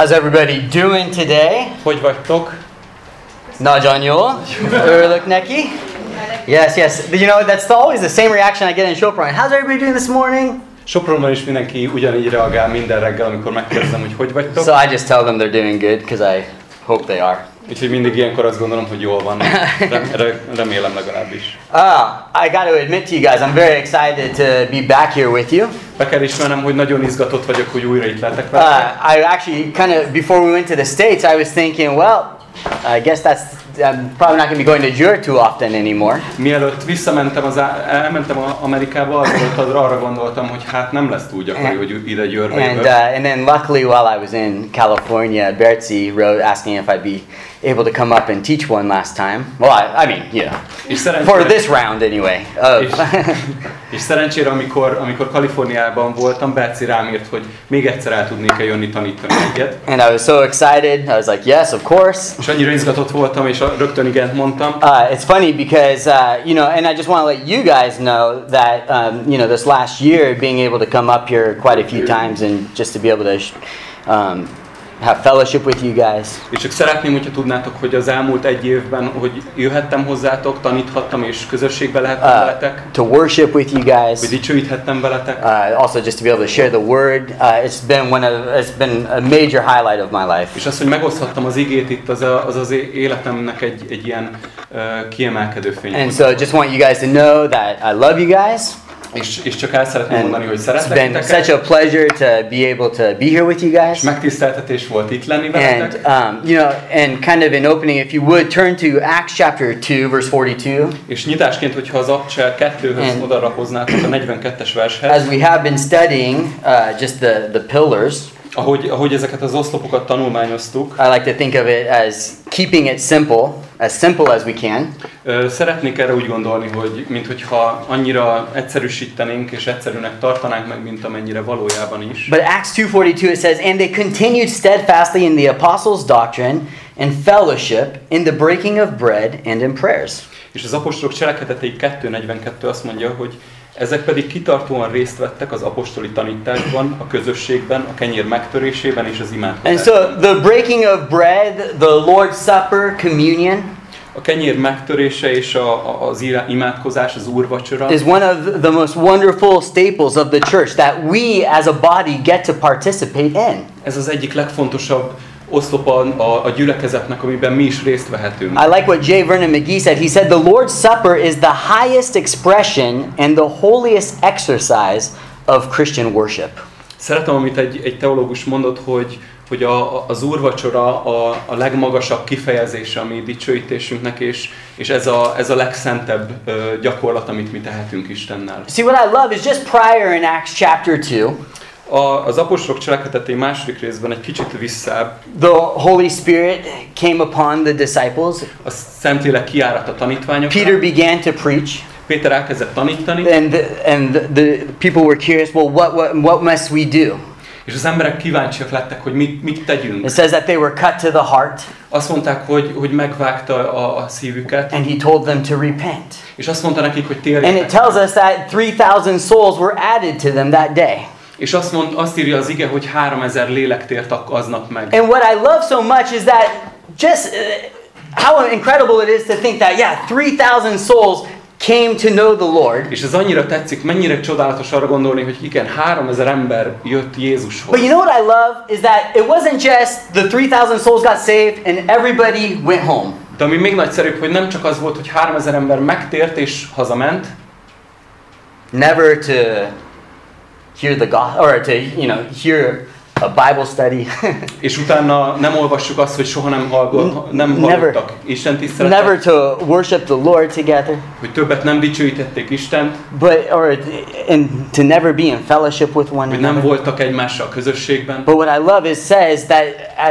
How's everybody doing today? Hogy vagytok? Nagyon jól. Örülök neki. Yes, yes. You know, that's always the same reaction I get in Chopin. How's everybody doing this morning? Sopronban is mindenki ugyanígy reagál minden reggel, amikor megkérdezem, hogy hogy vagytok. So I just tell them they're doing good because I hope they are. Úgyhogy mindig ilyenkor azt gondolom, hogy jól van. Rem- re- remélem legalábbis. Ah, I got to admit to you guys, I'm very excited to be back here with you. Be kell ismernem, hogy nagyon izgatott vagyok, hogy újra itt lehetek Uh, veletek. I actually kind of before we went to the states, I was thinking, well, I guess that's I'm probably not going to be going to Jura too often anymore. Mielőtt visszamentem, az elmentem Amerikába, arra, arra gondoltam, hogy hát nem lesz túl gyakori, hogy ide Győrbe And uh, and then luckily, while I was in California, Bertzi wrote asking if I'd be able to come up and teach one last time. Well, I, I mean, you know, És for this round anyway. és, Of és szerencsére amikor, amikor Kaliforniában voltam, Berci rám írt, hogy még egyszer el tudnék-e jönni tanítani egyet. and I was so excited. I was like, yes, of course. És annyira izgatott voltam, és rögtön igent mondtam. Uh, it's funny because uh, you know, and I just want to let you guys know that um, you know this last year, being able to come up here quite a few times and just to be able to um, have fellowship with you guys. És csak szeretném, hogyha tudnátok, hogy az elmúlt egy évben, hogy jöhettem hozzátok, taníthattam és közösségbe lehettem Uh, veletek, to worship with you guys. hogy dicsőíthettem veletek. Uh, also, just to be able to share the word, uh, it's been one of it's been a major highlight of my life. És az, hogy megoszthattam az igét itt, az a, az, az életemnek egy, egy ilyen uh, kiemelkedő fény. And so, just want you guys to know that I love you guys, És, és csak el szeretném and mondani, hogy it's szeretlek been titeket, such a pleasure to be able to be here with you és guys. megtiszteltetés volt itt lenni And veletek. um, you know, and kind of in opening, if you would turn to Acts chapter two, verse forty-two, És nyitásként, hogyha az Abcsel 2-höz And- oda hoznátok a 42-es vershez, as we have been studying uh, just the the pillars, ahogy, ahogy ezeket az oszlopokat tanulmányoztuk, I like to think of it as keeping it simple, as simple as we can. Szeretnék erre úgy gondolni, hogy minthogyha annyira egyszerűsítenénk és egyszerűnek tartanánk meg, mint amennyire valójában is. But Acts 2:42 it says, "And they continued steadfastly in the apostles' doctrine and fellowship, in the breaking of bread and in prayers." És az apostolok cselekedetei 2.42 azt mondja, hogy ezek pedig kitartóan részt vettek az apostoli tanításban, a közösségben, a kenyér megtörésében és az And imádkozásban. so the breaking of bread, the Lord's Supper, communion A kenyér megtörése és a, a, az imádkozás, az úrvacsora, is one of the most wonderful staples of the church that we as a body get to participate in. ez az egyik legfontosabb oszlopa a, a gyülekezetnek, amiben mi is részt vehetünk. I like what J. Vernon McGee said. He said, The Lord's Supper is the highest expression and the holiest exercise of Christian worship. Szeretem, amit egy, egy teológus mondott, hogy, hogy a, az úrvacsora a, a legmagasabb kifejezése a mi dicsőítésünknek, és, és ez, a, ez a legszentebb ö, gyakorlat, amit mi tehetünk Istennel. See, what I love is just prior in Acts chapter 2, A, az apostolok cselekedetei második részben egy kicsit visszább, the Holy Spirit came upon the disciples. a Szentlélek kiárat a tanítványokra. Peter began to preach, Péter elkezdett tanítani, and the, and the, people were curious. Well, what what what must we do? és az emberek kíváncsiak lettek, hogy mit, mit tegyünk. It says that they were cut to the heart, Azt mondták, hogy, hogy megvágta a, a szívüket, and he told them to repent. és azt mondta nekik, hogy And it tells us that 3,000 souls were added to them that day. És azt, mond, azt írja az ige, hogy 3000 lélek tért ak- aznap meg. And what I love so much is that just uh, how incredible it is to think that, yeah, 3,000 souls came to know the Lord. És ez annyira tetszik, mennyire csodálatos arra gondolni, hogy igen, 3000 ember jött Jézushoz. But you know what I love is that it wasn't just the 3,000 souls got saved and everybody went home. De ami még nagyszerűbb, hogy nem csak az volt, hogy 3000 ember megtért és hazament, Never to hear the gospel, or to, you know, hear a Bible study. és utána nem olvassuk azt, hogy soha nem, hallgat, nem hallottak Isten tiszteletet, Never to worship the Lord together. hogy többet nem dicsőítették Istent, But, or, and to never be in fellowship with one hogy nem another. voltak egymással közösségben. But what I love is says that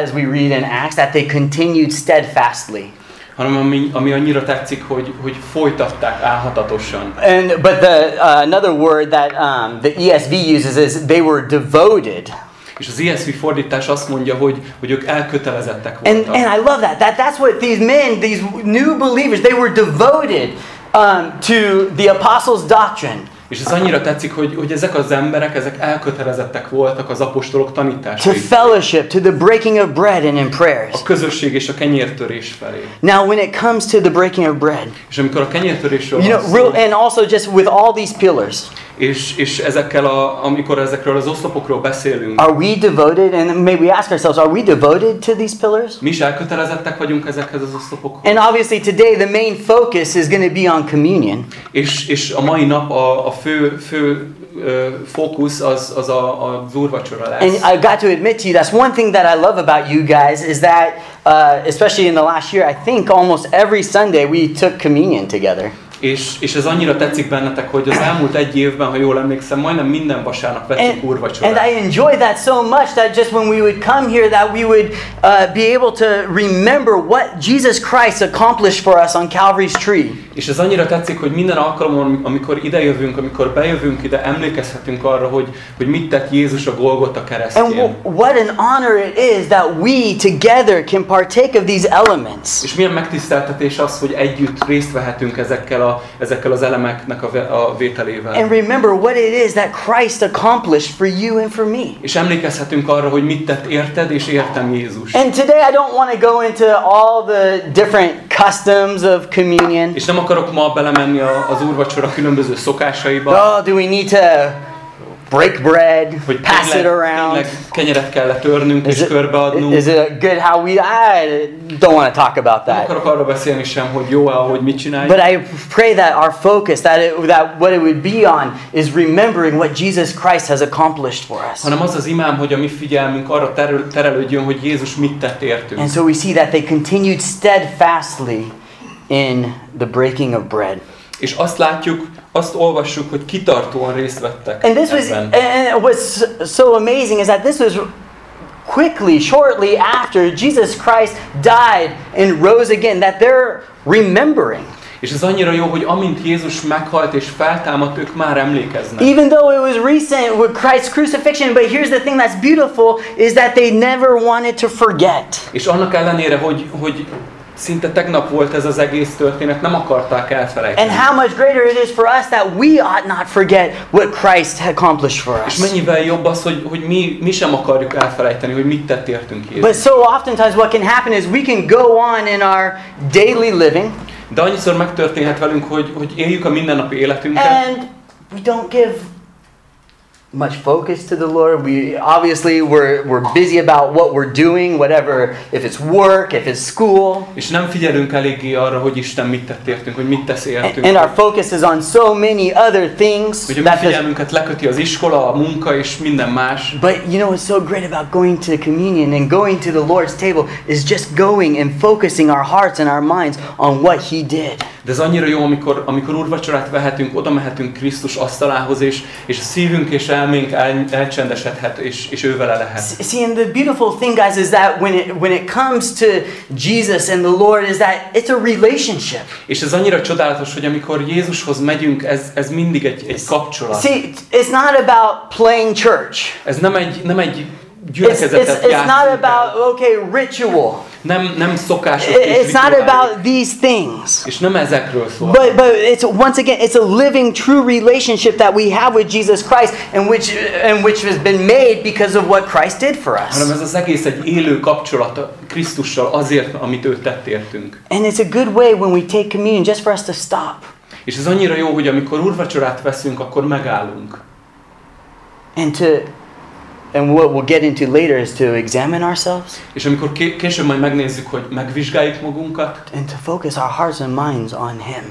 as we read in Acts that they continued steadfastly. Hanem ami, ami annyira tetszik, hogy, hogy folytatták álhatatosan. And but the uh, another word that um, the ESV uses is they were devoted. És az ESV fordítás azt mondja, hogy, hogy ők elkötelezettek And voltak. and I love that. That that's what these men, these new believers, they were devoted um, to the apostles' doctrine. És ez annyira tetszik, hogy, hogy ezek az emberek, ezek elkötelezettek voltak az apostolok to tanításai. fellowship, to the breaking of bread and in prayers. A közösség és a kenyértörés felé. Now, when it comes to the breaking of bread, És amikor a kenyértörésről you van know, real, and also just with all these pillars, és, és ezekkel a, amikor ezekről az oszlopokról beszélünk, are we devoted? And may we ask ourselves, are we devoted to these pillars? mi is elkötelezettek vagyunk ezekhez az oszlopokhoz. And obviously, today the main focus is going to be on communion. És, és a mai nap a, a fő, fő fókusz az, az a, az úrvacsora And lesz. I've got to admit to you, that's one thing that I love about you guys is that, uh, especially in the last year, I think almost every Sunday we took communion together. És, és ez annyira tetszik bennetek, hogy az elmúlt egy évben, ha jól emlékszem, majdnem minden vasárnap vettük And, and úrvacsorát. I enjoy that so much that just when we would come here, that we would uh, be able to remember what Jesus Christ accomplished for us on Calvary's tree. És ez annyira tetszik, hogy minden alkalommal, amikor idejövünk, amikor bejövünk ide, emlékezhetünk arra, hogy, hogy mit tett Jézus a Golgotha And keresztjén. w- what an honor it is that we together can partake of these elements. És milyen megtiszteltetés az, hogy együtt részt vehetünk ezekkel, a, ezekkel az elemeknek a, a vételével. And remember what it is that Christ accomplished for you and for me. És emlékezhetünk arra, hogy mit tett érted és értem Jézus. And today I don't want to go into all the different customs of communion. És nem akarok ma belemenni az úrvacsora különböző szokásaiba, Oh, do we need to break bread, hogy pass it tényleg, around? tényleg kenyeret kell törnünk Is és it, körbeadnunk. is it good how we? I don't want to talk about Nem that. akarok arra beszélni sem, hogy jó-e, ahogy mit csináljuk. But I pray that our focus, that, it, that what it would be on, is remembering what Jesus Christ has accomplished for us. hanem az az imám, hogy a mi figyelmünk arra terül, terelődjön, hogy Jézus mit tett értünk. And so we see that they continued steadfastly in the breaking of bread. És azt látjuk, azt olvassuk, hogy kitartóan részt vettek And this was, ebben. and what's so amazing is that this was quickly, shortly after Jesus Christ died and rose again, that they're remembering. És ez annyira jó, hogy amint Jézus meghalt és feltámadt, ők már emlékeznek. Even though it was recent with Christ's crucifixion, but here's the thing that's beautiful is that they never wanted to forget. És annak ellenére, hogy, hogy szinte tegnap volt ez az egész történet, nem akarták elfelejteni. And how much greater it is for us that we ought not forget what Christ accomplished for És us. mennyivel jobb az, hogy, hogy mi, mi sem akarjuk elfelejteni, hogy mit tett értünk Jézus. But so oftentimes what can happen is we can go on in our daily living De annyiszor megtörténhet velünk, hogy, hogy éljük a mindennapi életünket, and we don't give much focus to the Lord. We obviously we're we're busy about what we're doing, whatever if it's work, if it's school. és nem figyelünk eléggé arra, hogy Isten mit tett értünk, hogy mit tesz értünk. And our focus is on so many other things. Hogy a figyelmünket leköti az iskola, a munka és minden más. but you know what's so great about going to communion and going to the Lord's table is just going and focusing our hearts and our minds on what He did. De ez annyira jó, amikor, amikor úrvacsorát vehetünk, oda mehetünk Krisztus asztalához, és, és a szívünk és elménk el, elcsendesedhet, és, és ő vele lehet. See, and the beautiful thing, guys, is that when it when it comes to Jesus and the Lord, is that it's a relationship. És ez annyira csodálatos, hogy amikor Jézushoz megyünk, ez, ez mindig egy, egy kapcsolat. See, it's not about playing church. Ez nem egy, nem egy It's, it's, gyülekezetet it's not about okay ritual. Nem, nem és It's not about these things. És nem ezekről szól. But but it's once again it's a living true relationship that we have with Jesus Christ and which and which has been made because of what Christ did for hanem us. ez az egész egy élő kapcsolat Krisztussal azért, amit ő tett értünk. And it's a good way when we take communion just for us to stop És ez annyira jó, hogy amikor úrvacsorát veszünk, akkor megállunk. and to and what we'll get into later is to examine ourselves És amikor ké- később majd megnézzük, hogy megvizsgáljuk magunkat, and to focus our hearts and minds on him.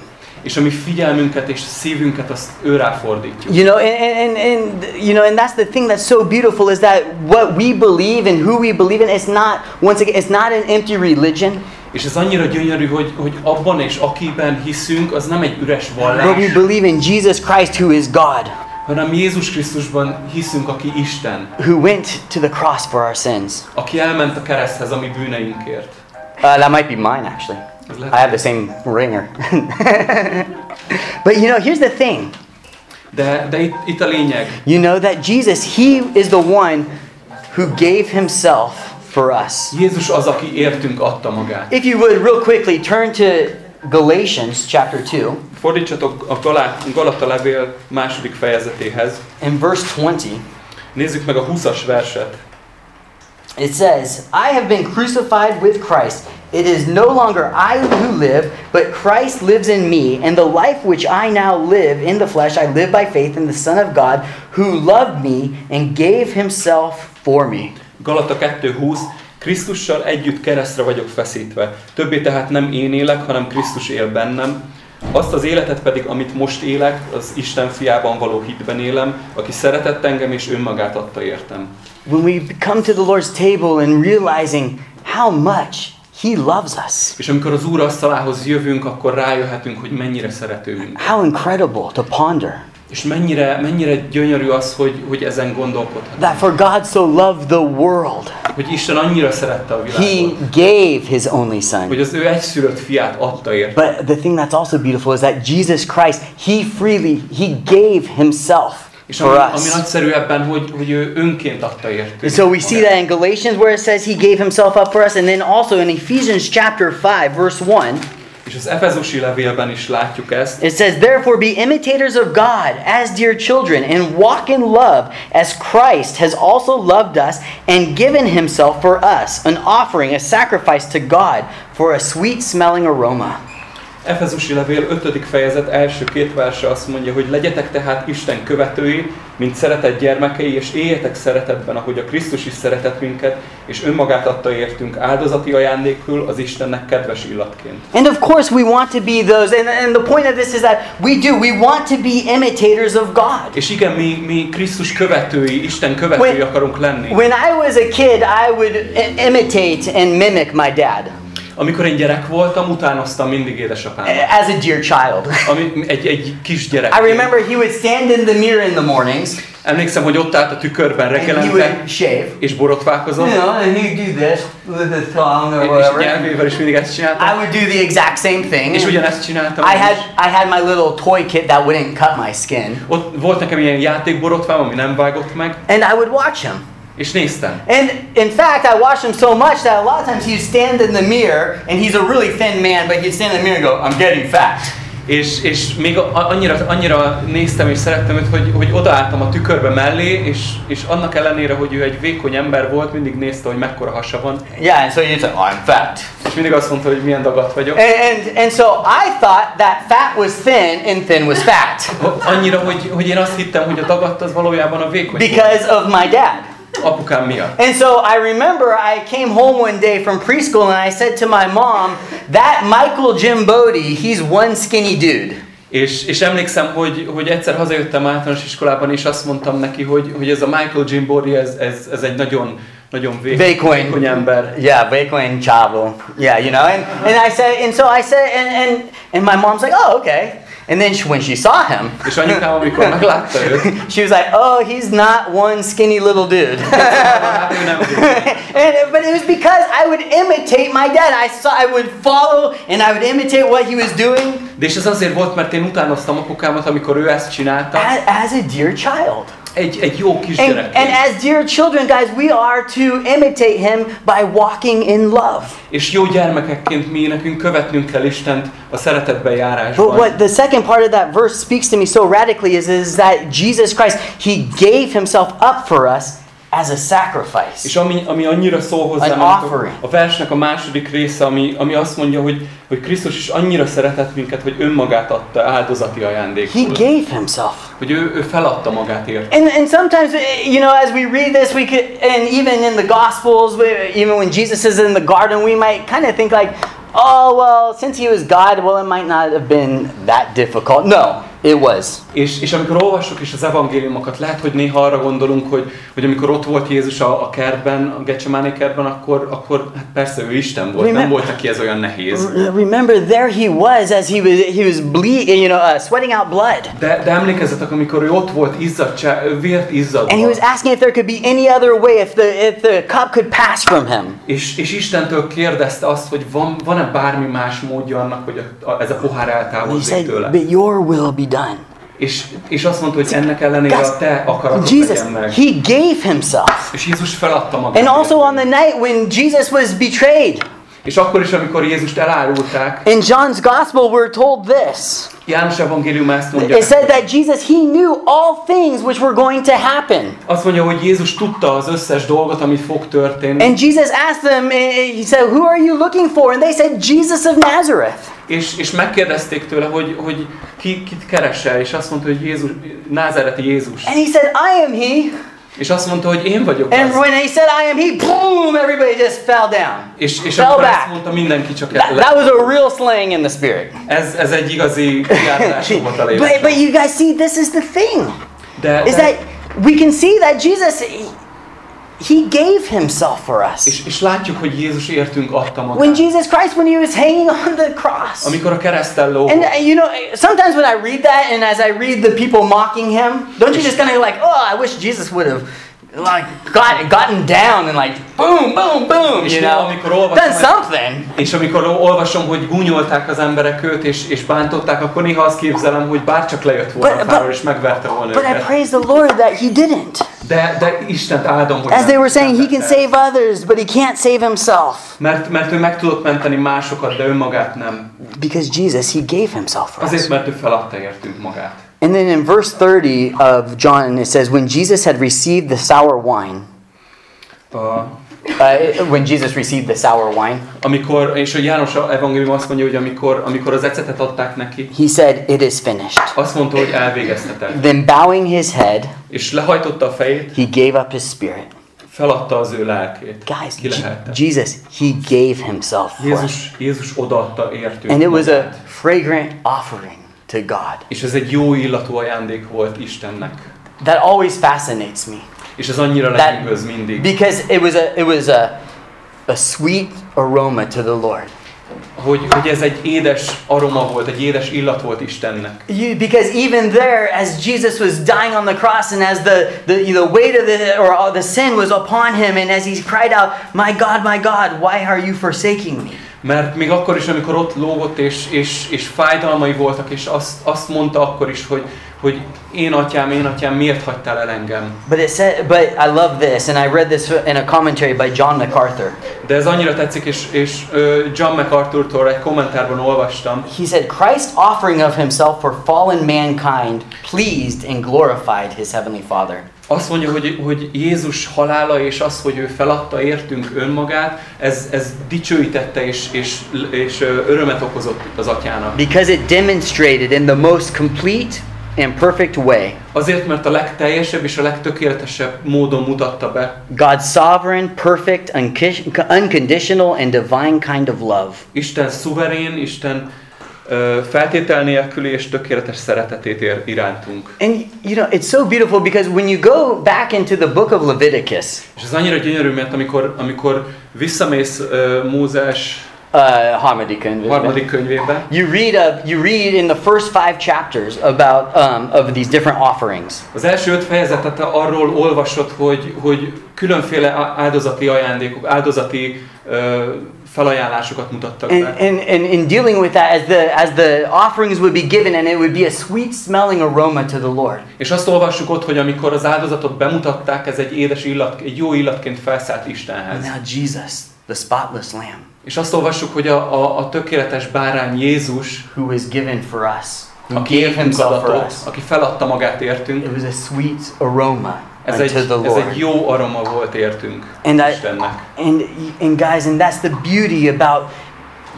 és a mi figyelmünket és szívünket azt ő ráfordítjuk. You know, and, and, and you know, and that's the thing that's so beautiful is that what we believe and who we believe in is not once again it's not an empty religion, És ez annyira gyönyörű, hogy, hogy abban és akiben hiszünk, az nem egy üres but we vallás, believe in Jesus Christ who is God, hanem Jézus Krisztusban hiszünk, aki Isten, who went to the cross for our sins. aki elment a kereszthez a mi bűneinkért. Uh, that might be mine actually. I have the same ringer. but you know, here's the thing. de, de itt, itt a lényeg, You know that Jesus, he is the one who gave himself for us. Jézus az, aki értünk adta magát. If you would real quickly turn to Galatians chapter 2 Fordítsatok a Galata levél második fejezetéhez. in verse 20. Nézzük meg a 20-as verset. It says, I have been crucified with Christ. It is no longer I who live, but Christ lives in me. And the life which I now live in the flesh, I live by faith in the Son of God, who loved me and gave himself for me. Galata 2.20 Krisztussal együtt keresztre vagyok feszítve. Többé tehát nem én élek, hanem Krisztus él bennem. Azt az életet pedig, amit most élek, az Isten fiában való hitben élem, aki szeretett engem és önmagát adta értem. When we come to the Lord's table and realizing how much He loves us, És amikor az Úr asztalához jövünk, akkor rájöhetünk, hogy mennyire szeretőünk. how incredible to ponder És mennyire, mennyire gyönyörű az, hogy, hogy ezen gondolkodhat. that for God so loved the world, Hogy Isten annyira szerette a He világot, gave His only Son. hogy az ő egyszülött fiát adta érte. But the thing that's also beautiful is that Jesus Christ, He freely, He gave Himself És ami, ami nagyszerű ebben, hogy, hogy ő önként adta értünk. And so we see that in Galatians where it says He gave Himself up for us, and then also in Ephesians chapter 5, verse 1, És az Efezusi levélben is látjuk ezt. it says, Therefore be imitators of God as dear children, and walk in love as Christ has also loved us and given Himself for us, an offering, a sacrifice to God for a sweet smelling aroma. Efezusi levél 5. fejezet első két verse azt mondja, hogy legyetek tehát Isten követői, mint szeretett gyermekei, és éljetek szeretetben, ahogy a Krisztus is szeretett minket, és önmagát adta értünk áldozati ajándékül az Istennek kedves illatként. And of course, we want to be those, and, and the point of this is that we do, we want to be imitators of God. És igen, mi, mi Krisztus követői, Isten követői When- akarunk lenni. When I was a kid, I would imitate and mimic my dad Amikor én gyerek voltam, utánoztam mindig édesapámat. as a dear child. Ami egy, egy kis gyerek. I remember he would stand in the mirror in the mornings Emlékszem, hogy ott állt a tükörben reggelente, és borotválkozott, You know, and he'd do this with his tongue or és whatever. nyelvével is mindig ezt I csináltam. would do the exact same thing. És ugyanezt csináltam. I had. I had my little toy kit that wouldn't cut my skin, Ott volt nekem ilyen játékborotvám, ami nem vágott meg, and I would watch him. És néztem. And in fact, I watched him so much that a lot of times he'd stand in the mirror, and he's a really thin man, but he'd stand in the mirror and go, I'm getting fat. És, és még annyira, annyira néztem és szerettem őt, hogy, hogy odaálltam a tükörbe mellé, és, és annak ellenére, hogy ő egy vékony ember volt, mindig nézte, hogy mekkora hasa van, Yeah, and so say, oh, I'm fat. és mindig azt mondta, hogy milyen dagadt vagyok. And, and, and so I thought that fat was thin and thin was fat Annyira, hogy, hogy én azt hittem, hogy a dagadt az valójában a vékony because of my dad. Apukám miatt. And so I remember I came home one day from preschool and I said to my mom, that Michael Jim Bodie, he's one skinny dude. És, és emlékszem, hogy, hogy egyszer hazajöttem általános iskolában, és azt mondtam neki, hogy, hogy ez a Michael Gimbori, ez, ez, ez egy nagyon, nagyon vékony, Vékony. vékony ember. Yeah, Vaquin Chavo. Yeah, you know. And, and I said, and so I said, and, and, and my mom's like, oh, okay. And then she, when she saw him, És anyukám, amikor meglátta őt, she was like, oh, he's not one skinny little dude. hát and, but it was because I would imitate my dad. I saw, I would follow, and I would imitate what he was doing De és ez azért volt, mert én utánoztam apukámat, amikor ő ezt csinálta. as, as a dear child. Egy, egy jó And, kisgyerek. and as dear children, guys, we are to imitate him by walking in love. És jó gyermekekként mi nekünk követnünk kell Istent a szeretetben But járásban. what the second part of that verse speaks to me so radically is, is that Jesus Christ, he gave himself up for us as a sacrifice. És ami, ami annyira szól hozzám, An ennek offering. a, versnek a második része, ami, ami azt mondja, hogy, hogy Krisztus is annyira szeretett minket, hogy önmagát adta áldozati He ajándékul. gave himself. Hogy ő, ő feladta magát érte. And, and sometimes, you know, as we read this, we could, and even in the Gospels, even when Jesus is in the garden, we might kind of think like, oh, well, since he was God, well, it might not have been that difficult. No, it was. És, és amikor olvassuk is az evangéliumokat, lehet, hogy néha arra gondolunk, hogy, hogy amikor ott volt Jézus a, a kertben, a Gecsemáné kertben, akkor, akkor hát persze ő Isten volt, nem Remem- volt neki ez olyan nehéz. Remember, there he was as he was, he was bleed, you know, uh, sweating out blood. De, de emlékezzetek, amikor ő ott volt izzadság, vért izzadva. And he was asking if there could be any other way, if the, if the cup could pass from him. És, és Istentől kérdezte azt, hogy van, van-e bármi más módja annak, hogy a, a, ez a pohár said, tőle. but your will be done. És, és azt mondta, hogy ennek ellenére Guys, a te akaratod Jesus, meg. he gave himself. És Jézus feladta magát. And also on the night when Jesus was betrayed, És akkor is, amikor Jézust elárulták, In John's Gospel, we're told this. János evangélium ezt mondja. It said that Jesus, he knew all things which were going to happen. Azt mondja, hogy Jézus tudta az összes dolgot, amit fog történni. And Jesus asked them, eh, he said, Who are you looking for? And they said, Jesus of Nazareth. És, és megkérdezték tőle, hogy, hogy ki, kit keresel, és azt mondta, hogy Jézus, názáreti Jézus. And he said, I am he. És azt mondta, hogy én vagyok And az. when he said, I am he, boom, everybody just fell down. És, és Fell amikor back. ezt mondta, mindenki csak That, that was a real slaying in the spirit. Ez, ez egy igazi kiáltás volt a but, but you guys see, this is the thing. De, Is de, that we can see that Jesus, he, he gave himself for us. és, és látjuk, hogy Jézus értünk adta When magát. Jesus Christ, when he was hanging on the cross. Amikor a kereszten lógott. And uh, you know, sometimes when I read that and as I read the people mocking him, don't you just kind of like, oh, I wish Jesus would have like got, gotten down and like boom, boom, boom, És you know, amikor olvasom, done something. És amikor olvasom, hogy gúnyolták az emberek őt, és, és bántották, akkor néha azt képzelem, hogy bárcsak lejött volna But- a fáról, és megverte volna But I őket. praise the Lord that he didn't. De, de Istent áldom, hogy As they were saying, he can save others, but he can't save himself. Mert, mert ő meg tudott menteni másokat, de önmagát nem. Because Jesus, he gave himself for us. Azért, mert ő feladta értünk magát. And then in verse 30 of John, it says, When Jesus had received the sour wine, A, uh, when Jesus received the sour wine, amikor, és a János evangélium azt mondja, hogy amikor, amikor az ecetet adták neki, he said, It is finished. azt mondta, hogy elvégeztetek. Then bowing his head, És lehajtotta a fejét, he gave up his spirit. feladta az ő lelkét. Guys. Jesus, he gave himself for. Jézus, Jézus odaadta értünk And it was a fragrant offering to God. És ez egy jó illatú ajándék volt Istennek. That always fascinates me. És ez annyira lenyűgöz mindig. Because it was a it was a a sweet aroma to the Lord. Hogy, hogy ez egy édes aroma volt, egy édes illat volt Istennek. You, because even there, as Jesus was dying on the cross, and as the, the, the weight of the or all the sin was upon him, and as he cried out, "My God, my God, why are you forsaking me?" Mert még akkor is, amikor ott lógott, és, és, és fájdalmai voltak, és azt, azt mondta akkor is, hogy, hogy én atyám, én atyám, miért hagytál el engem? But it said, but I love this, and I read this in a commentary by John MacArthur. De ez annyira tetszik, és, és John MacArthur-tól egy kommentárban olvastam, He said, Christ's offering of himself for fallen mankind pleased and glorified his heavenly Father. Azt mondja, hogy, hogy Jézus halála és az, hogy ő feladta értünk önmagát, ez, ez dicsőítette és, és, és örömet okozott az atyának. Because it demonstrated in the most complete and perfect way Azért, mert a legteljesebb és a legtökéletesebb módon mutatta be God's sovereign, perfect, unconditional, and divine kind of love. Isten szuverén, Isten feltétel nélküli és tökéletes szeretetét ér irántunk. And you know, it's so beautiful because when you go back into the book of Leviticus, És ez annyira gyönyörű, mert amikor, amikor visszamész ö, Mózes uh, harmadik könyv, harmadik könyvébe, you read of, you read in the first five chapters about um, of these different offerings. az első öt fejezetet arról olvasod, hogy, hogy különféle áldozati ajándékok, áldozati ö, felajánlásokat mutattak And, be. and, and in dealing with that, as the, as the offerings would be given, and it would be a sweet smelling aroma to the Lord. És azt olvassuk ott, hogy amikor az áldozatot bemutatták, ez egy édes illat, egy jó illatként felszállt And Istenhez. now Jesus, the spotless Lamb, És azt olvassuk, hogy a, a, a tökéletes bárány Jézus, who was given for us, who aki gave himself for us, aki feladta magát értünk, it was a sweet aroma ez egy, ez egy jó aroma volt értünk And I- Istennek. And, and guys, and that's the beauty about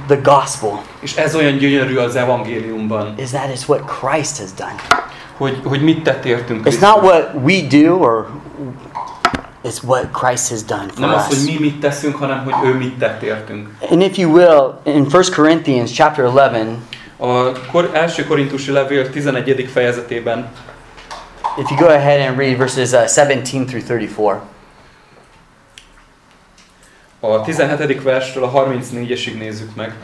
the gospel, És ez olyan gyönyörű az evangéliumban, is that it's what Christ has done. hogy, hogy mit tett értünk It's not what we do or it's what Christ has done for Nem az, hogy us. mi mit teszünk, hanem hogy ő mit tett értünk. And if you will, in 1 Corinthians chapter 11, A kor, első korintusi levél 11. fejezetében if you go ahead and read verses uh, 17 through 34. A 17. verstől a 34-esig nézzük meg.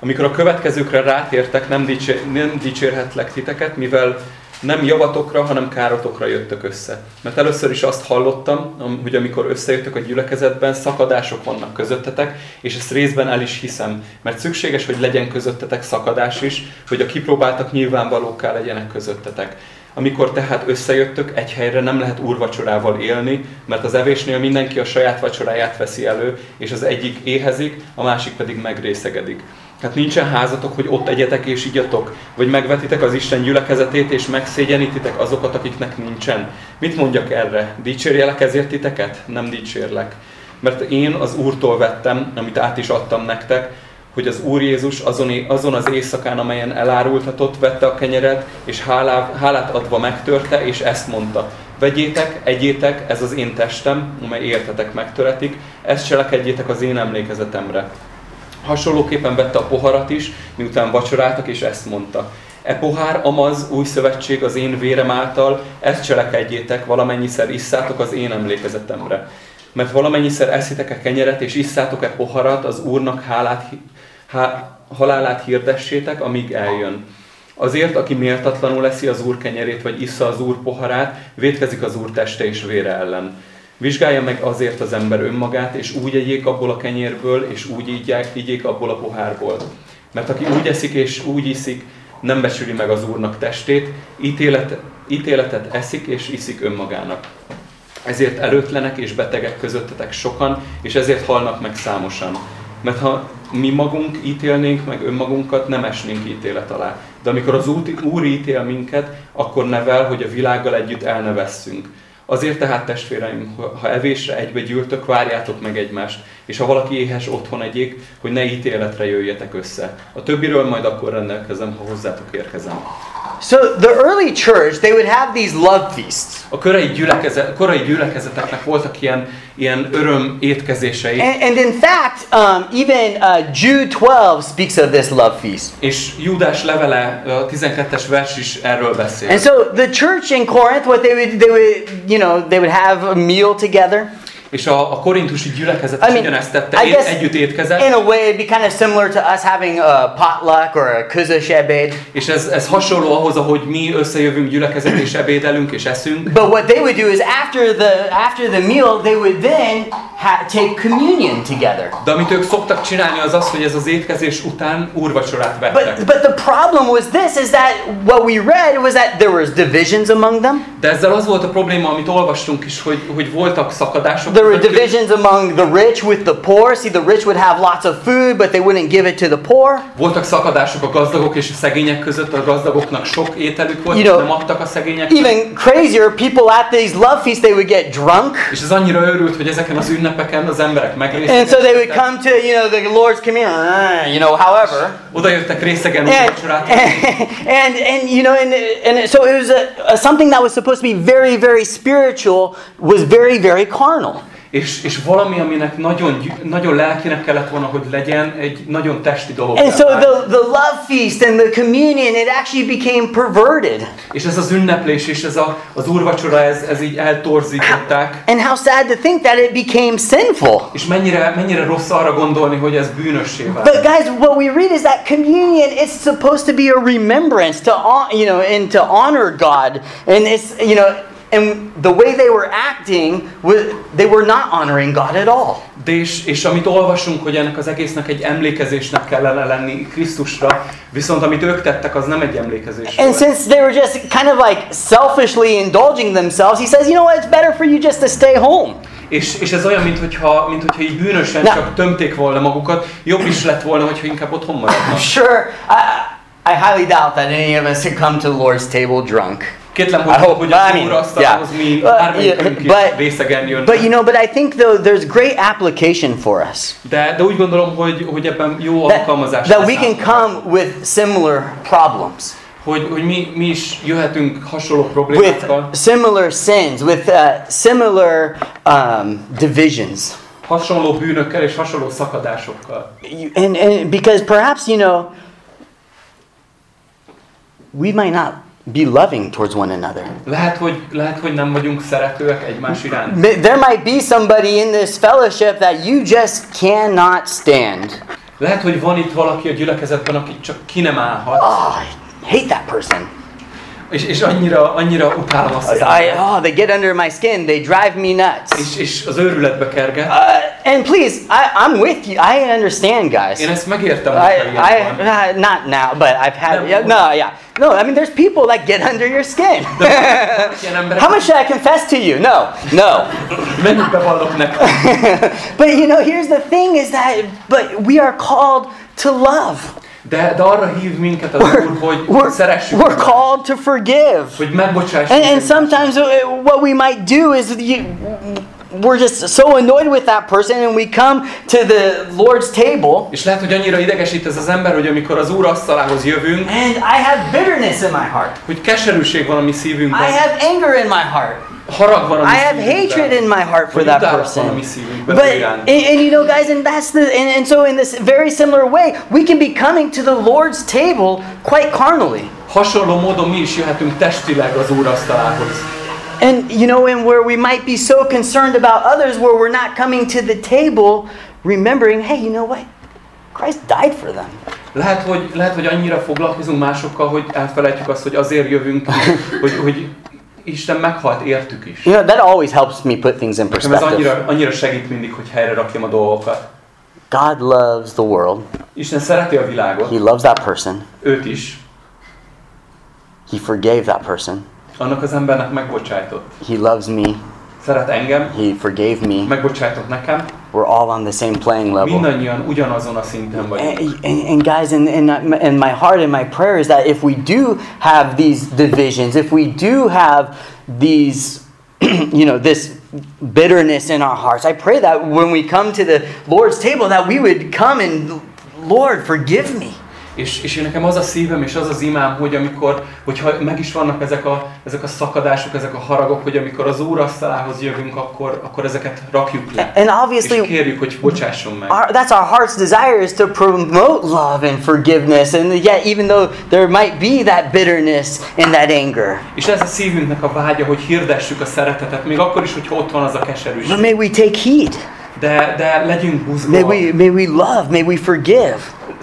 Amikor a következőkre rátértek, nem, dicsér, nem dicsérhetlek titeket, mivel nem javatokra, hanem károtokra jöttök össze. Mert először is azt hallottam, am- hogy amikor összejöttök a gyülekezetben, szakadások vannak közöttetek, és ezt részben el is hiszem, mert szükséges, hogy legyen közöttetek szakadás is, hogy a kipróbáltak nyilvánvalóká legyenek közöttetek. Amikor tehát összejöttök, egy helyre nem lehet úrvacsorával élni, mert az evésnél mindenki a saját vacsoráját veszi elő, és az egyik éhezik, a másik pedig megrészegedik. Hát nincsen házatok, hogy ott egyetek és igyatok, vagy megvetitek az Isten gyülekezetét, és megszégyenítitek azokat, akiknek nincsen. Mit mondjak erre? Dicsérjelek ezért titeket? Nem dicsérlek. Mert én az Úrtól vettem, amit át is adtam nektek, hogy az Úr Jézus azon, azon az éjszakán, amelyen elárultatott, vette a kenyeret, és hálá, hálát adva megtörte, és ezt mondta. Vegyétek, egyétek, ez az én testem, amely értetek megtöretik, ezt cselekedjétek az én emlékezetemre. Hasonlóképpen vette a poharat is, miután vacsoráltak, és ezt mondta. E pohár, amaz, új szövetség az én vérem által, ezt cselekedjétek, valamennyiszer isszátok az én emlékezetemre. Mert valamennyiszer eszitek e kenyeret, és isszátok e poharat, az Úrnak hálát, há, halálát hirdessétek, amíg eljön. Azért, aki méltatlanul eszi az Úr kenyerét, vagy issza az Úr poharát, vétkezik az Úr teste és vére ellen. Vizsgálja meg azért az ember önmagát, és úgy egyék abból a kenyérből, és úgy ígyják, igyék abból a pohárból. Mert aki úgy eszik és úgy iszik, nem becsüli meg az Úrnak testét, ítélet, ítéletet eszik és iszik önmagának. Ezért előtlenek és betegek közöttetek sokan, és ezért halnak meg számosan. Mert ha mi magunk ítélnénk meg önmagunkat, nem esnénk ítélet alá. De amikor az Úr ítél minket, akkor nevel, hogy a világgal együtt elnevesszünk. Azért tehát, testvéreim, ha evésre egybe gyűltök, várjátok meg egymást, és ha valaki éhes otthon egyik, hogy ne ítéletre jöjjetek össze. A többiről majd akkor rendelkezem, ha hozzátok érkezem. So the early church, they would have these love feasts. A korai, gyülekezet, korai gyülekezeteknek voltak ilyen, ilyen öröm étkezései. And, and in fact, um, even uh, Jude 12 speaks of this love feast. És Júdás levele, a 12-es vers is erről beszél. And so the church in Corinth, what they would, they would, you know, they would have a meal together. És a, a korintusi gyülekezet is I mean, ugyanezt tette, I guess együtt étkezett. in a way it'd be kind of similar to us having a potluck or a közös ebéd. És ez, ez hasonló ahhoz, ahogy mi összejövünk gyülekezet és ebédelünk és eszünk. But what they would do is after the after the meal, they would then ha- take communion together. De amit ők szoktak csinálni az az, hogy ez az étkezés után úrvacsorát vettek. But but the problem was this is that what we read was that there was divisions among them. De ezzel az volt a probléma, amit olvastunk is, hogy, hogy voltak szakadások. There were divisions among the rich with the poor. See, the rich would have lots of food, but they wouldn't give it to the poor. Voltak szakadások a gazdagok és a szegények között, a gazdagoknak sok ételük volt, You know, nem adtak a szegények. Even crazier, people at these love feasts, they would get drunk. És ez annyira őrült, hogy ezeken az ünnepeken az emberek And so they would come to, you know, the Lord's communion, uh, you know, however. Oda jöttek részegen And, úrvacsorát. and, and, you know, and, and so it was a, a, something that was supposed to be very, very spiritual was very, very carnal. És, és valami, aminek nagyon, nagyon lelkinek kellett volna, hogy legyen, egy nagyon testi dolog. And so the, the love feast and the communion, it actually became perverted. És ez az ünneplés és ez a, az úrvacsora, ez, ez így eltorzították. And how sad to think that it became sinful. És mennyire, mennyire rossz arra gondolni, hogy ez bűnössé vált. But guys, what we read is that communion it's supposed to be a remembrance to you know and to honor God. And it's you know and the way they were acting they were not honoring God at all. De és, és amit olvasunk, hogy ennek az egésznek egy emlékezésnek kellene lenni Krisztusra, viszont amit ők tettek, az nem egy emlékezés. And volt. since they were just kind of like selfishly indulging themselves, he says, you know what, it's better for you just to stay home. És, és ez olyan, mint hogyha, mint hogyha így bűnösen Na. csak tömték volna magukat, jobb is lett volna, hogyha inkább otthon maradnak. I'm sure I, I highly doubt that any of us could come to the Lord's table drunk. Kétlem, I hogy, hope- hogy I mean, úr yeah. mi Uh, bármelyikünk is but- részegen jön. But you know, but I think though there's great application for us. De, de úgy gondolom, hogy, hogy ebben jó That, alkalmazás that lesz we can számunkra. come with similar problems, hogy, hogy mi, mi is jöhetünk hasonló with problémákkal, similar sins, with uh, similar um, divisions. hasonló bűnökkel és hasonló szakadásokkal. You- And, and because perhaps, you know, we might not be loving towards one another. Lehet, hogy, lehet, hogy nem vagyunk szeretőek egymás iránt. There might be somebody in this fellowship that you just cannot stand. Lehet, hogy van itt valaki a gyülekezetben, aki csak ki nem állhat. Oh, I hate that person. És, és annyira, annyira utálom azt, I, oh, they get under my skin. They drive me nuts. és, és az őrületbe kerget. Uh, and please, I, I'm with you. I understand, guys. Én ezt megértem, I, I, uh, not now, but I've had. No. Yeah, no, yeah, no. I mean, there's people that get under your skin. How much should I confess to you? No, no. mennyit bevallok neked? but you know, here's the thing: is that but we are called to love. De, de arra hív minket az We're, Úr, hogy we're, szeressük, we're called to forgive. hogy megbocsássuk. And, and sometimes uh, what we might do is you, we're just so annoyed with that person, and we come to the Lord's table, És lehet, hogy annyira idegesít ez az ember, hogy amikor az Úr asztalához jövünk, and I have bitterness in my heart. hogy keserűség van a mi I szívünkben, have anger in my heart. Harag van I have hatred in my heart for that person. But and, and you know, guys, and that's the and, and so in this very similar way, we can be coming to the Lord's table quite carnally. Hasonló módon mi is jöhetünk testileg az Úr asztalához. And you know, and where we might be so concerned about others, where we're not coming to the table, remembering, hey, you know what? Christ died for them. Lehet hogy, lehet, hogy annyira foglalkozunk másokkal, hogy elfelejtjük azt, hogy azért jövünk, hogy, hogy Isten meghalt értük is. You know, that always helps me put things in Nekem ez perspective. annyira, annyira segít mindig, hogy helyre rakjam a dolgokat. God loves the world. Isten szereti a világot, He loves that person. őt is, He forgave that person. annak az embernek megbocsájtott. He loves me. Szeret engem, He forgave me. megbocsájtott nekem, We're all on the same playing level. mindannyian ugyanazon a szinten And, vagyunk. and, and guys, and, and, and my heart and my prayer is that if we do have these divisions, if we do have these, you know, this bitterness in our hearts, I pray that when we come to the Lord's table, that we would come and, Lord, forgive me. És, és én nekem az a szívem és az az imám, hogy amikor, hogyha meg is vannak ezek a, ezek a szakadások, ezek a haragok, hogy amikor az Úr asztalához jövünk, akkor, akkor ezeket rakjuk le. And És obviously, kérjük, hogy bocsásson meg. our, that's our heart's desire is to promote love and forgiveness. And yet, even though there might be that bitterness and that anger, És ez a szívünknek a vágya, hogy hirdessük a szeretetet, még akkor is, hogyha ott van az a keserűség. but may we take heed. De, de legyünk May buzgóak. we, may we love. May we forgive.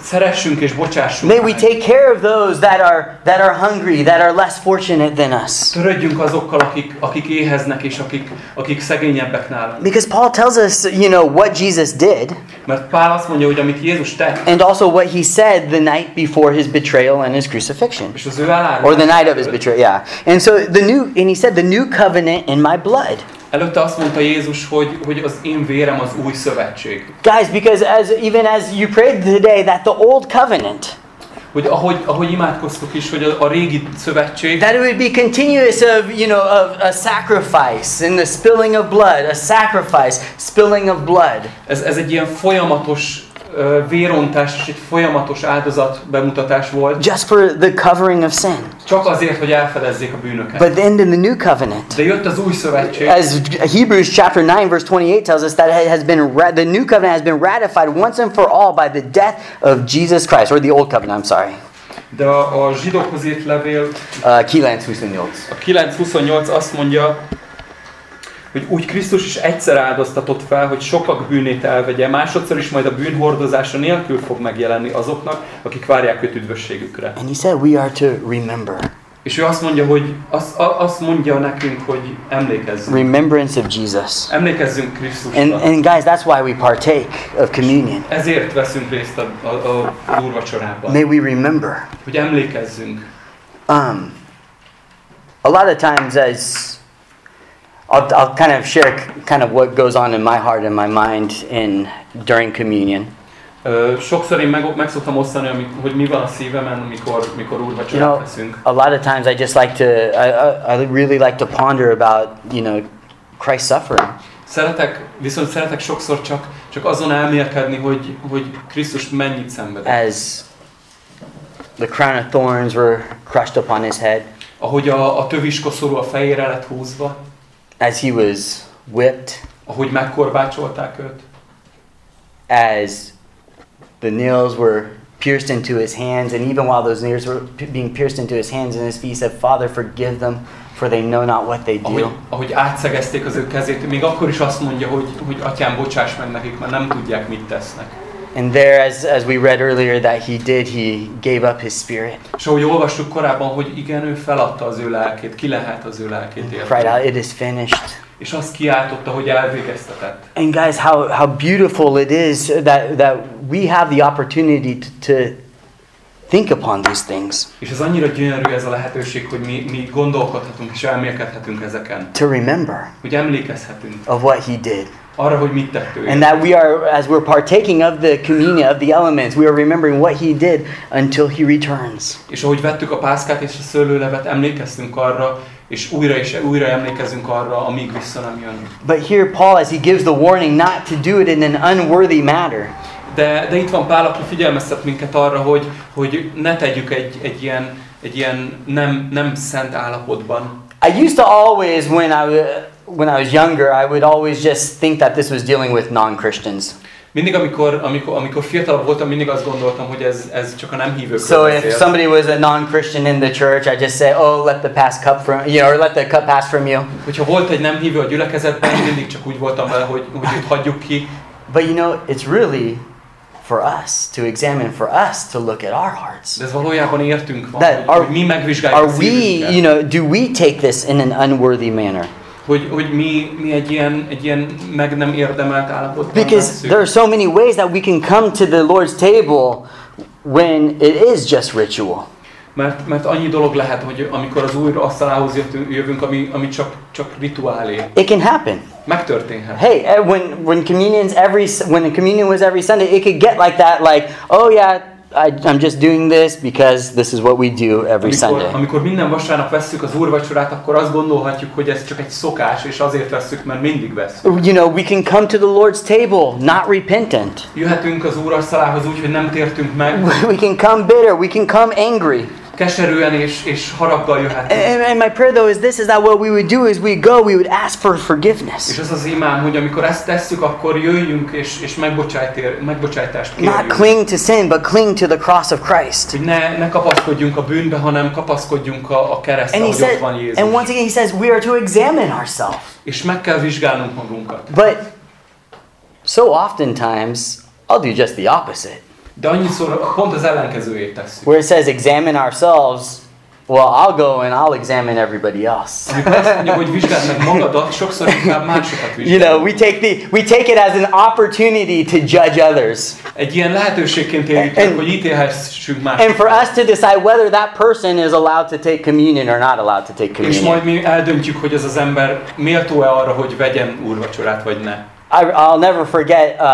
Szeressünk és bocsássunk May we take care of those that are that are hungry, that are less fortunate than us. Törődjünk azokkal, akik, akik éheznek és akik, akik szegényebbek nálunk. Because Paul tells us, you know, what Jesus did Mert Pál azt mondja, hogy amit Jézus tett, and also what he said the night before his betrayal and his crucifixion. és az ő Or the night of his betrayal, yeah. And so the new and he said the new covenant in my blood. Előtte azt mondta Jézus, hogy, hogy az én vérem az új szövetség. Guys, because as even as you prayed today that the old covenant Hogy ahogy, ahogy imádkoztuk is, hogy a, a régi szövetség, that it would be continuous of, you know, of a sacrifice and the spilling of blood, a sacrifice, spilling of blood. ez, ez egy ilyen folyamatos vérontás és egy folyamatos áldozat bemutatás volt, Just for the covering of sin. csak azért, hogy elfedezzék a bűnöket. But then in the new covenant, De jött az új szövetség, as Hebrews chapter 9 verse 28 tells us that it has been the new covenant has been ratified once and for all by the death of Jesus Christ or the old covenant, I'm sorry. de a, a zsidókhoz írt levél, Uh, 928. a 9.28 azt mondja, hogy úgy Krisztus is egyszer áldoztatott fel, hogy sokak bűnét elvegye, másodszor is majd a bűn hordozása nélkül fog megjelenni azoknak, akik várják őt üdvösségükre. And he said we are to remember. És ő azt mondja, hogy azt, azt mondja nekünk, hogy emlékezzünk. Remembrance of Jesus. Emlékezzünk Krisztusra. And, and guys, that's why we partake of communion. Ezért veszünk részt a, a, a úrvacsorában. May we remember. Hogy emlékezzünk. Um, a lot of times, as I'll, I'll kind of share kind of what goes on in my heart and my mind in during communion. Ö, sokszor én meg, meg szoktam osztani, amik, hogy mi van a szívemen, mikor You úrvacsorát know, veszünk. a lot of times I just like to, I, I, really like to ponder about, you know, Christ's suffering. Szeretek, viszont szeretek sokszor csak, csak azon elmélkedni, hogy, hogy Krisztus mennyit szenvedett. As the crown of thorns were crushed upon his head, Ahogy a, a töviskoszorú a fejére lett húzva, as he was whipped, ahogy megkorbácsolták őt, as the nails were pierced into his hands, and even while those nails were being pierced into his hands and his feet, he said, Father, forgive them, for they know not what they ahogy, do. ahogy átszegezték az ő kezét, még akkor is azt mondja, hogy, hogy atyám, bocsáss meg nekik, mert nem tudják, mit tesznek. And there, as, as we read earlier, that he did, he gave up his spirit. És ahogy olvastuk korábban, hogy igen, ő feladta az ő lelkét, ki lehet az ő lelkét Cried out, It is finished. És azt kiáltotta, hogy elvégeztetett. And guys, how, how beautiful it is that, that we have the opportunity to, to think upon these things, És ez annyira gyönyörű ez a lehetőség, hogy mi, mi gondolkodhatunk és elmélkedhetünk ezeken. to remember Hogy emlékezhetünk of what he did. Arra, hogy mit tett ő. And that we are, as we're partaking of the communion, of the elements, we are remembering what he did until he returns. És ahogy vettük a pászkát és a szőlőlevet, emlékeztünk arra, és újra és újra emlékezünk arra, amíg vissza nem jön. But here, Paul, as he gives the warning not to do it in an unworthy manner, De, de itt van Pál, aki figyelmeztet minket arra, hogy, hogy ne tegyük egy, egy ilyen, egy ilyen nem, nem szent állapotban. I used to always, when I, wa- when I was younger, I would always just think that this was dealing with non Christians. Mindig, amikor, amikor, amikor fiatalabb voltam, mindig azt gondoltam, hogy ez, ez csak a nem hívőkről So if beszél. somebody was a non Christian in the church, I just say, oh, let the pass cup from, you know, or let the cup pass from you. Hogyha volt egy nem hívő a gyülekezetben, mindig csak úgy voltam vele, hogy, hogy őt hagyjuk ki. But you know, it's really for us to examine, for us to look at our hearts. De ez valójában értünk van, That hogy, are- hogy mi megvizsgáljuk Are we, you know, do we take this in an unworthy manner? Hogy, hogy mi, mi egy, ilyen, egy ilyen meg nem érdemelt állapotban Because vesszük. there are so many ways that we can come to the Lord's table when it is just ritual. Mert, mert annyi dolog lehet, hogy amikor az újra asztalához jövünk, ami, ami csak, csak rituálé. It can happen. Megtörténhet. Hey, eh, when when communion's every when the communion was every Sunday, it could get like that. Like, oh yeah, I, I'm just doing this because this is what we do every Amikor, Sunday. amikor minden vasárnap vesszük az úrvacsorát, akkor azt gondolhatjuk, hogy ez csak egy szokás, és azért vesszük, mert mindig vesszük. You know, we can come to the Lord's table not repentant. Jöhetünk az úrasztalához úgy, hogy nem tértünk meg, We can come bitter. We can come angry. Keserűen és, és haraggal jöhetünk. And, and my prayer though is this: is that what we would do is we go, we would ask for És forgiveness, az az imám, hogy amikor ezt tesszük, akkor jöjjünk és, és megbocsájtást not kérjünk. cling to sin, but cling to the cross of Christ. Hogy ne, ne kapaszkodjunk a bűnbe, hanem kapaszkodjunk a, a keresztre, And hogy ott van Jézus. and once again, he says we are to examine ourselves. És meg kell vizsgálnunk magunkat. But so oftentimes, I'll do just the opposite. De annyiszor pont az ellenkezőjét tesszük. Where it says examine ourselves, well, I'll go and I'll examine everybody else. You know, we take the we take it as an opportunity to judge others, Egy ilyen lehetőségként éljük And- hogy ítélhessünk and másokat. for us to decide whether that person is allowed to take communion or not allowed to take És communion. majd mi eldöntjük, hogy ez az ember méltó-e arra, hogy vegyen úrvacsorát, vagy ne. I, I'll never forget uh,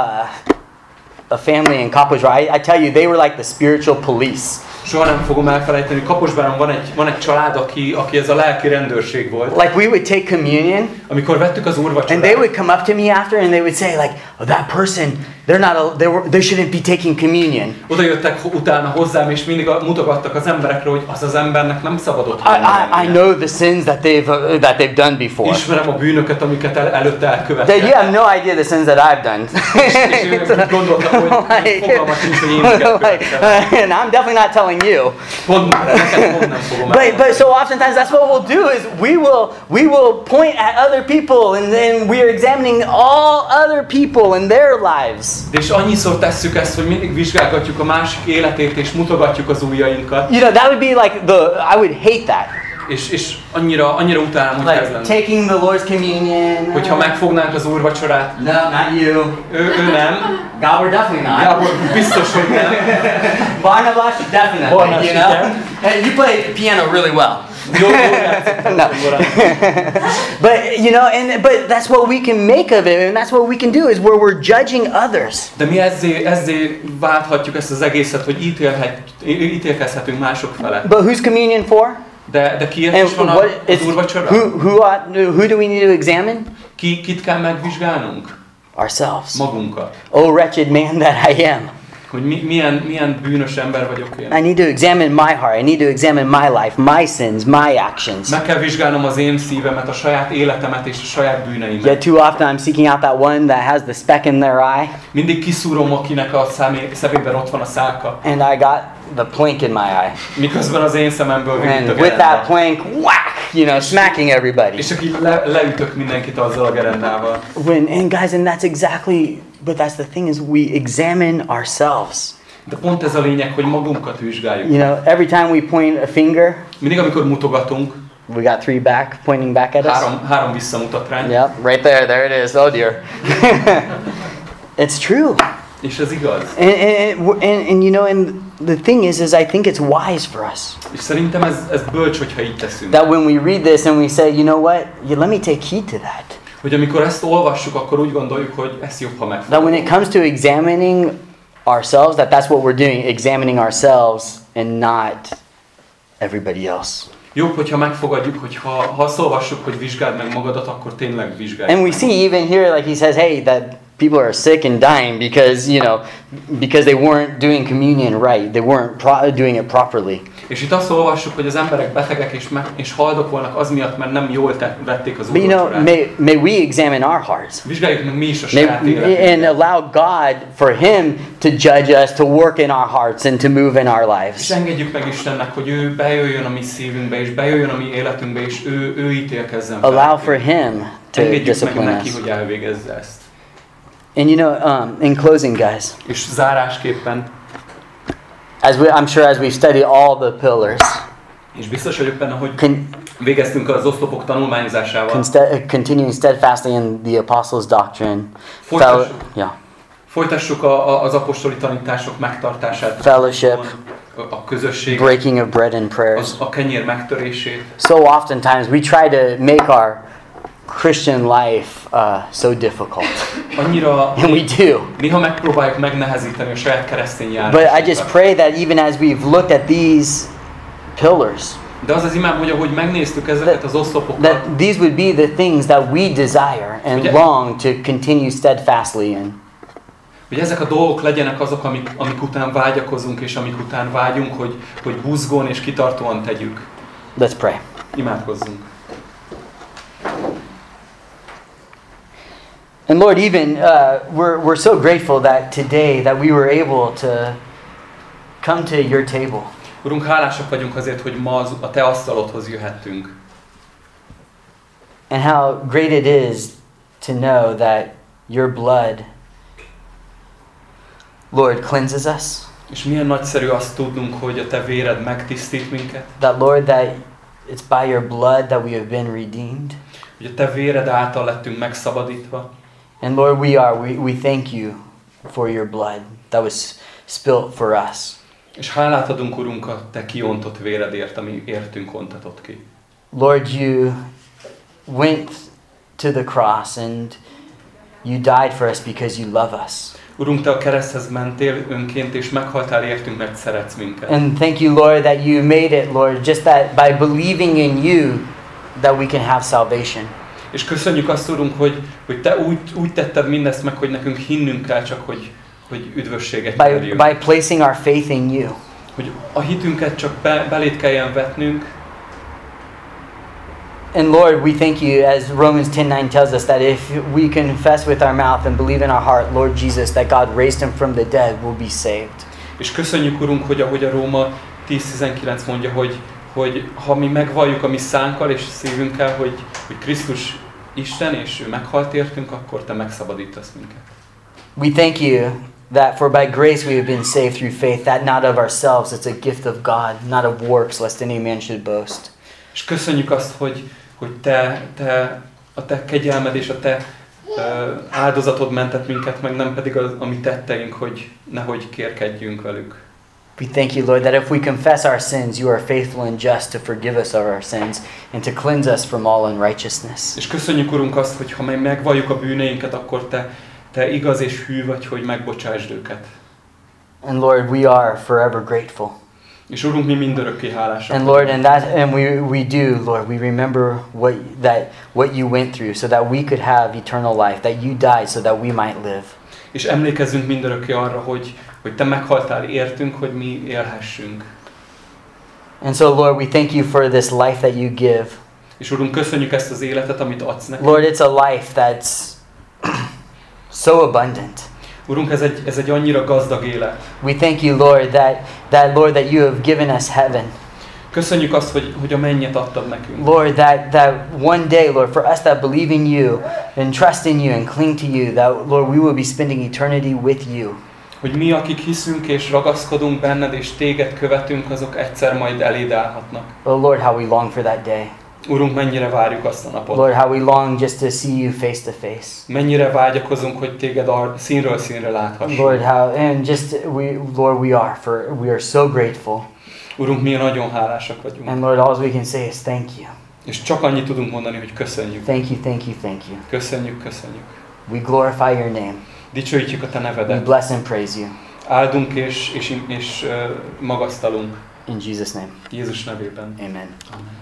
a family in Kaposvár. I, I tell you, they were like the spiritual police. Soha nem fogom elfelejteni, Kaposváron van egy, van egy család, aki, aki ez a lelki rendőrség volt. Like we would take communion, Amikor vettük az and they úrvacsorát, would come up to me after, and they would say like, oh, "That person, they're not, a, they, were, they shouldn't be taking communion." oda jöttek utána hozzám, és mindig mutogattak az emberekre, hogy az az embernek nem szabadott I, I, I know the sins that they've uh, that they've done before. Ismerem a bűnöket, amiket el, előtte That elkövettek. you have no idea the sins that I've done. És ők úgy gondoltak, hogy fogalmat nincs, hogy én like, and I'm definitely not telling you. Nem fogom But but so oftentimes that's what we'll do is we will we will point at other people and then we're examining all other people and their lives. És annyiszor tesszük ezt, hogy mindig vizsgálgatjuk a másik életét, és mutogatjuk az ujjainkat, You know that would be like the I would hate that. És, és annyira, annyira utálom, hogy ez Like lenne. taking the Lord's communion. Hogyha megfognánk az úrvacsorát, No, not you. ő, ő nem, Gabor definitely not. Gábor biztos, hogy nem. Barnabas definitely. Barnabas, you know. yeah. Hey, you play piano really well. No. But you know, and but that's what we can make of it, and that's what we can do is where we're judging others. De mi ezzé, ezzé válthatjuk ezt az egészet, hogy ítélhet, ítélkezhetünk mások fele. But who's communion for? De, de kiért And is van a, az úrvacsora? who who ought, who do we need to examine? Ki, kit kell megvizsgálnunk? Ourselves. Magunkat. Oh wretched man that I am. Hogy mi, milyen, milyen bűnös ember vagyok én. I need to examine my heart. I need to examine my life, my sins, my actions. Meg kell vizsgálnom az én szívemet, a saját életemet és a saját bűneimet. Yet too often I'm seeking out that one that has the speck in their eye, Mindig kiszúrom, akinek a szemé, szemében ott van a szálka. and I got the plank in my eye. Miközben az én szememből And with that plank, whack, you know, smacking everybody. És csak így le, leütök mindenkit azzal a gerendával. When and guys, and that's exactly but that's the thing is we examine ourselves. De pont ez a lényeg, hogy magunkat vizsgáljuk. You know, every time we point a finger, Mindig, amikor mutogatunk, we got three back pointing back at us. három, három visszamutat ránk, Yep, right there, there it is. Oh dear. it's true. És ez igaz. And, and, and, and you know, and the thing is, is I think it's wise for us És szerintem ez, ez bölcs, hogyha így teszünk. that when we read this and we say, you know what, yeah, let me take heed to that. Hogy amikor ezt olvassuk, akkor úgy gondoljuk, hogy ezt jobb, ha That when it comes to examining ourselves, that that's what we're doing, examining ourselves and not everybody else. Jobb, hogyha megfogadjuk, hogy ha, ha azt olvassuk, hogy vizsgáld meg magadat, akkor tényleg vizsgálj. And we see even here, like he says, hey, that people are sick and dying because, you know, because they weren't doing communion right. They weren't pro- doing it properly. És itt azt olvassuk, hogy az emberek betegek és, meg, és haldokolnak az miatt, mert nem jól te, vették az But you know, may, may we examine our hearts. Vizsgáljuk meg mi is a May, saját and életünket. allow God for Him to judge us, to work in our hearts, and to move in our És lives. engedjük meg Istennek, hogy ő bejöjjön a mi szívünkbe, és bejöjjön a mi életünkbe, és ő, ő ítélkezzen. Allow for Him to Engedjük meg discipline neki, us. hogy elvégezze ezt. And you know, um, in closing, guys, És zárásképpen, as we, I'm sure as we've studied all the pillars, és biztos vagyok benne, hogy con, végeztünk az oszlopok tanulmányozásával. conste- continuing steadfastly in the apostles' doctrine, fel, Folytassuk, yeah, folytassuk a, a, az apostoli tanítások megtartását, Fellowship. a, közösség, breaking of bread and prayers. az. So oftentimes we try to make our Christian life uh, so difficult, Annyira and we do. néha megpróbáljuk megnehezíteni a saját keresztény But I járásunkat. just pray that even as we've looked at these pillars, De az az imám, hogy ahogy megnéztük ezeket az oszlopokat, that these would be the things that we desire and Ugye- long to continue steadfastly in. hogy ezek a dolgok legyenek azok, amik, amik után vágyakozunk, és amik után vágyunk, hogy, hogy buzgón és kitartóan tegyük. Let's pray. Imádkozzunk. And Lord, even uh, we're, we're so grateful that today that we were able to come to your table. Urunk, hálásak vagyunk azért, hogy ma az, a Te asztalodhoz jöhettünk. And how great it is to know that your blood, Lord, cleanses us. És milyen nagyszerű azt tudnunk, hogy a Te véred megtisztít minket, That, Lord, that it's by your blood that we have been redeemed. hogy a Te véred által lettünk megszabadítva. And Lord, we are. We, we thank you for your blood that was spilt for us. És hálát adunk, Urunk, a Te kiontott véredért, ami értünk ontatott ki. Lord, you went to the cross and you died for us because you love us. Urunk, Te a kereszthez mentél önként, és meghaltál értünk, mert szeretsz minket. And thank you, Lord, that you made it, Lord, just that by believing in you, that we can have salvation. És köszönjük azt, Urunk, hogy, hogy Te úgy, úgy tetted mindezt meg, hogy nekünk hinnünk kell csak, hogy, hogy üdvösséget By, nyerjünk. by placing our faith in you. Hogy a hitünket csak be, belét kelljen vetnünk, And Lord, we thank you, as Romans 10 tells us, that if we confess with our mouth and believe in our heart, Lord Jesus, that God raised him from the dead, we'll be saved. és köszönjük, Urunk, hogy ahogy a Róma 10.19 mondja, hogy, hogy ha mi megvalljuk a mi szánkkal és szívünkkel, hogy, hogy Krisztus Isten, és ő meghalt értünk, akkor Te megszabadítasz minket. We thank you that for by grace we have been saved through faith, that not of ourselves, it's a gift of God, not of works, lest any man should boast. És köszönjük azt, hogy, hogy te, te, a te kegyelmed és a te ö, áldozatod mentett minket, meg nem pedig az, a mi tetteink, hogy nehogy kérkedjünk velük. We thank you, Lord, that if we confess our sins, you are faithful and just to forgive us of our sins and to cleanse us from all unrighteousness. És köszönjük, Urunk, azt, hogy ha megvalljuk a bűneinket, akkor te, te igaz és hű vagy, hogy megbocsásd őket. And Lord, we are forever grateful. És Urunk, mi mindörökké hálásak. And Lord, and that and we we do, Lord, we remember what that what you went through so that we could have eternal life, that you died so that we might live. És emlékezzünk mindörökké arra, hogy, hogy te meghaltál értünk, hogy mi élhessünk. And so Lord, we thank you for this life that you give. És Urunk, köszönjük ezt az életet, amit adsz nekünk. Lord, it's a life that's so abundant. Urunk, ez egy, ez egy annyira gazdag élet. We thank you, Lord, that that Lord that you have given us heaven. Köszönjük azt, hogy, hogy a mennyet adtad nekünk. Lord, that, that one day, Lord, for us that believe in you and trust in you and cling to you, that, Lord, we will be spending eternity with you. Hogy mi, akik hiszünk és ragaszkodunk benned és téged követünk, azok egyszer majd eléd állhatnak. Oh, Lord, how we long for that day. Urunk, mennyire várjuk azt a napot. Lord, how we long just to see you face to face. Mennyire vágyakozunk, hogy téged színről színre láthassunk. Lord, how, and just, we, Lord, we are, for we are so grateful. Urunk, mi nagyon hálásak vagyunk. And Lord, all we can say is thank you. És csak annyit tudunk mondani, hogy köszönjük. Thank you, thank you, thank you. Köszönjük, köszönjük. We glorify your name. Dicsőítjük a te nevedet. We bless and praise you. Áldunk és, és, és uh, magasztalunk. In Jesus name. Jézus nevében. Amen. Amen.